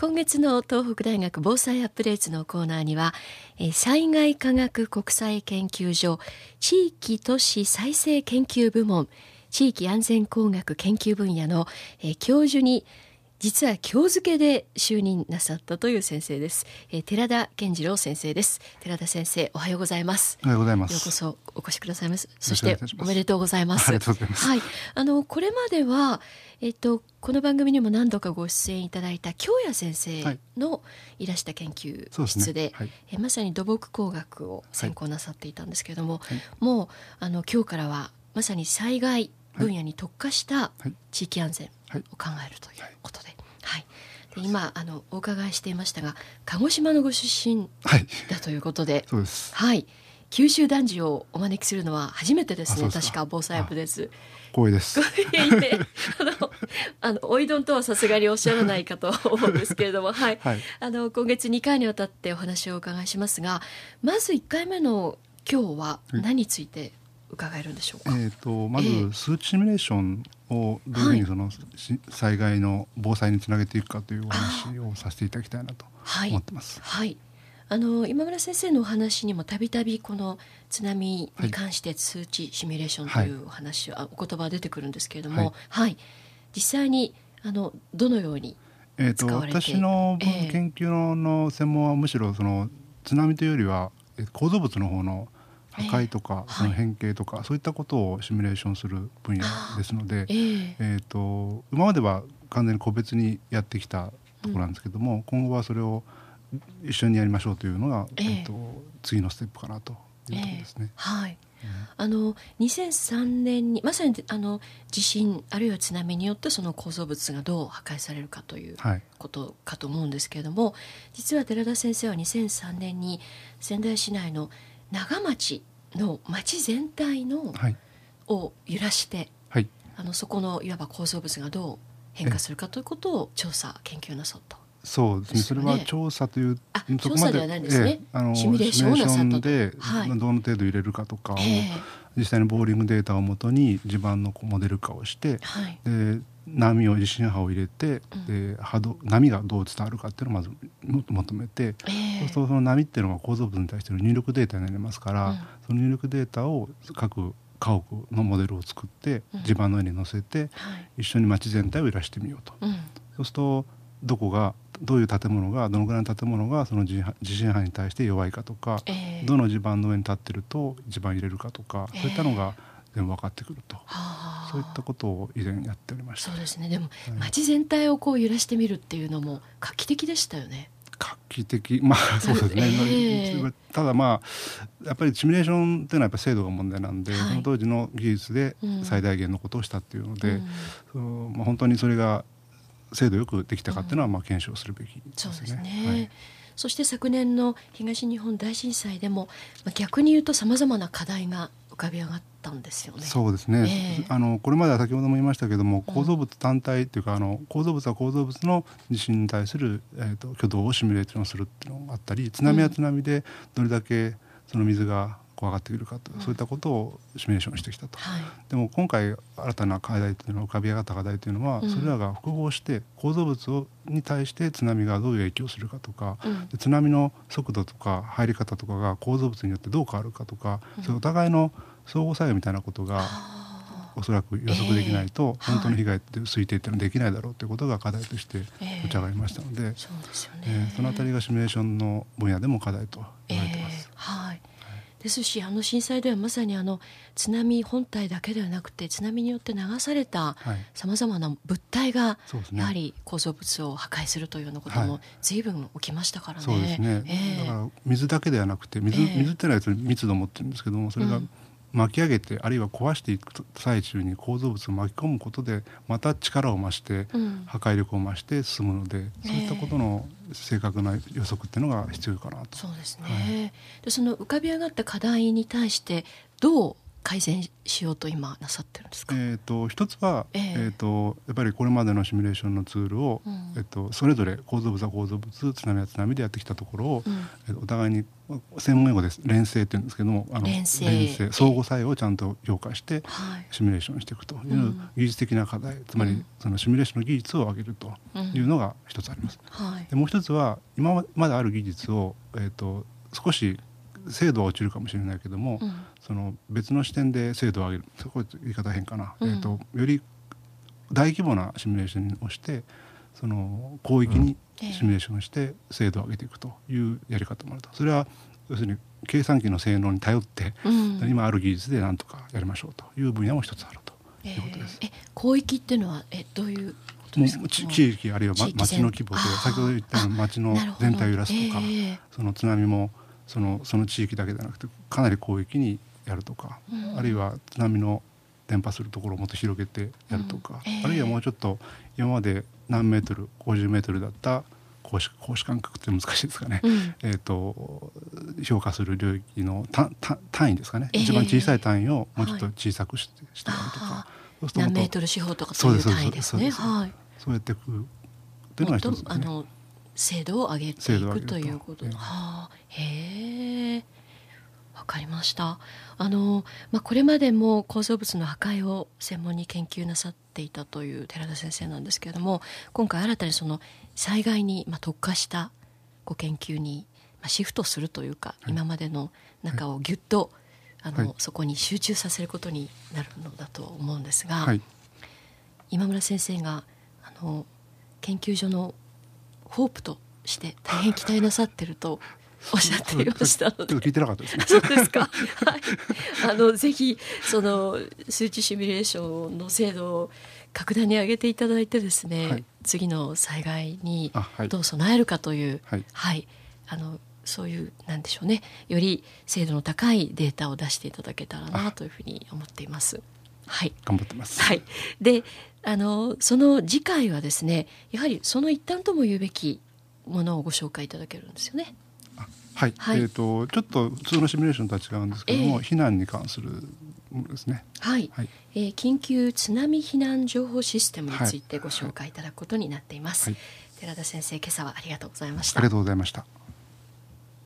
今月の東北大学防災アップデートのコーナーには災害科学国際研究所地域都市再生研究部門地域安全工学研究分野の教授に実は今日付で就任なさったという先生です、えー、寺田健次郎先生です。寺田先生おはようございます。おはようございます。ようこそお越しくださいます。そしておめでとうございます。はい。あのこれまではえっ、ー、とこの番組にも何度かご出演いただいた京谷先生のい。らした研究室で、はい、えまさに土木工学を専攻なさっていたんですけれども、はい、もうあの今日からはまさに災害分野に特化した地域安全を考えるということで。はい。で今あのお伺いしていましたが鹿児島のご出身だということで、そうです。はい。九州男児をお招きするのは初めてですね。確か防災アップです。光栄ですあのあのおいどんとはさすがにおっしゃらないかと思うんですけれども。はい、はい、あの今月2回にわたってお話をお伺いしますがまず1回目の今日は何について伺えるんでしょうか、えーと、まず数値シミュレーションをどういうふうにその、はい、災害の防災につなげていくかというお話をさせていただきたいなと思ってます。はい、はい。あの今村先生のお話にもたびたびこの津波に関して数値シミュレーションというお話、はい、お言葉出てくるんですけれども、はい、はい、実際にあのどのようにえーと、私の研究の専門はむしろその津波というよりは構造物の方の破壊とか、その変形とか、そういったことをシミュレーションする分野ですので、えと今までは完全に個別にやってきたところなんですけども、うん、今後はそれを一緒にやりましょうというのが、えー、えーと次のステップかなというところですね。はい。あの2003年にまさにあの地震あるいは津波によってその構造物がどう破壊されるかということかと思うんですけれども、はい、実は寺田先生は2003年に仙台市内の長町の町全体の、はい、を揺らして、はい、あのそこのいわば構造物がどう変化するかということを調査研究なさった。そうですね。それは調査という調査ではないですね。あのシミュレーションでどの程度入れるかとかを、実際にボーリングデータをもとに地盤のモデル化をして、で波を地震波を入れて、で波動波がどう伝わるかっていうのをまず求めて、そうするとその波っていうのが構造物に対しての入力データになりますから、その入力データを各家屋のモデルを作って地盤の上に乗せて、一緒に町全体を揺らしてみようと。そうするとどこがどういう建物がどのぐらいの建物がその地震波に対して弱いかとか、えー、どの地盤の上に立ってると地盤入れるかとか、そういったのが全部分かってくると、そういったことを以前やっておりました、そうですね。でも、はい、街全体をこう揺らしてみるっていうのも画期的でしたよね。画期的。まあそうですね、えー、ただまあやっぱりシミュレーションっていうのはやっぱ精度が問題なんで、はい、その当時の技術で最大限のことをしたっていうので、うん、そのまあ、本当にそれが精度よくできたかっていうのはまあ検証するべきですね。そうですね、はい。そして昨年の東日本大震災でも、まあ、逆に言うとさまざまな課題が浮かび上がったんですよね。そうですね。えー、あのこれまでは先ほども言いましたけども、構造物単体っていうか、あの構造物は構造物の地震に対するえっ、ー、と挙動をシミュレーションするっていうのがあったり、津波は津波でどれだけその水が怖がってくるかと、そういったことをシミュレーションしてきたと、はい、でも今回新たな課題というのは浮かび上がった課題というのは、うん、それらが複合して構造物をに対して津波がどういう影響をするかとか、うん、津波の速度とか入り方とかが構造物によってどう変わるかとか、うん、そお互いの相互作用みたいなことがおそらく予測できないと、本当の被害って推定っていうのはできないだろうということが課題として持ち上がりましたので、そえそのあたりがシミュレーションの分野でも課題と言われですしあの震災ではまさにあの津波本体だけではなくて津波によって流されたさまざまな物体がやはり構造物を破壊するというようなことも随分起きましたからね。そうですね、えー、だから水だけではなくて水,、水ってのは密度を持ってるんですけどもそれが、巻き上げてあるいは壊していく最中に構造物を巻き込むことでまた力を増して、破壊力を増して進むので、そういったことの正確な予測っていうのが必要かなと。そうですね、はい、でその浮かび上がった課題に対してどう改善しようと今なさってるんですか？えっ、と一つは、えー、えーとやっぱりこれまでのシミュレーションのツールを、うん、えっ、とそれぞれ構造物は構造物津波は津波でやってきたところを、うん、えー、お互いに専門用語です。連成って言うんですけどもあの連成。相互作用をちゃんと評価して、シミュレーションしていくという技術的な課題、つまりそのシミュレーションの技術を上げるというのが一つあります。はい、でもう一つは今まである技術を、えーと少し精度は落ちるかもしれないけども、うん、その別の視点で精度を上げる。そこ言い方変かな、うん、えーと、より大規模なシミュレーションをしてその広域にシミュレーションして精度を上げていくというやり方もあると。それは要するに計算機の性能に頼って、うん、今ある技術で何とかやりましょうという分野も一つあるということです。えー、広域っていうのはえどういう地域あるいは、ま、町の規模で先ほど言ったように町の全体を揺らすとか、えー、その津波もそのその地域だけではなくてかなり広域にやるとか、うん、あるいは津波の伝播するところをもっと広げてやるとか、うん。えー、あるいはもうちょっと今まで何メートル50メートルだった公式公式感覚って難しいですかね、うん、えと、評価する領域の単単位ですかね、えー、一番小さい単位をもうちょっと小さくし,、てしたりとか。何メートル四方とかそういう単位ですね。そうやっていくっていうのが一つですね。あの精度を上げていくと。いうこと。はあ、へえ。わかりました。あの、まあ、これまでも構造物の破壊を専門に研究なさっていたという寺田先生なんですけれども、今回新たにその災害にまあ特化したご研究にまあシフトするというか、はい、今までの中をぎゅっと、あの、はい、そこに集中させることになるのだと思うんですが、はい、今村先生があの研究所のホープとして大変期待なさってると おっしゃっていましたので聞いてなかったですね。そうですか。はい。あのぜひその数値シミュレーションの精度を格段に上げていただいてですね、はい、次の災害にどう備えるかという、はい、はい、あのそういうなんでしょうね、より精度の高いデータを出していただけたらなというふうに思っています。はい。頑張ってます。はい。で、あのその次回はですねやはりその一端とも言うべきものをご紹介いただけるんですよね。はい、はい、えっ、ー、とちょっと普通のシミュレーションとは違うんですけども、えー、避難に関するものですね。はい。はい、えー、緊急津波避難情報システムについてご紹介いただくことになっています。はい、寺田先生、今朝はありがとうございました。ありがとうございました。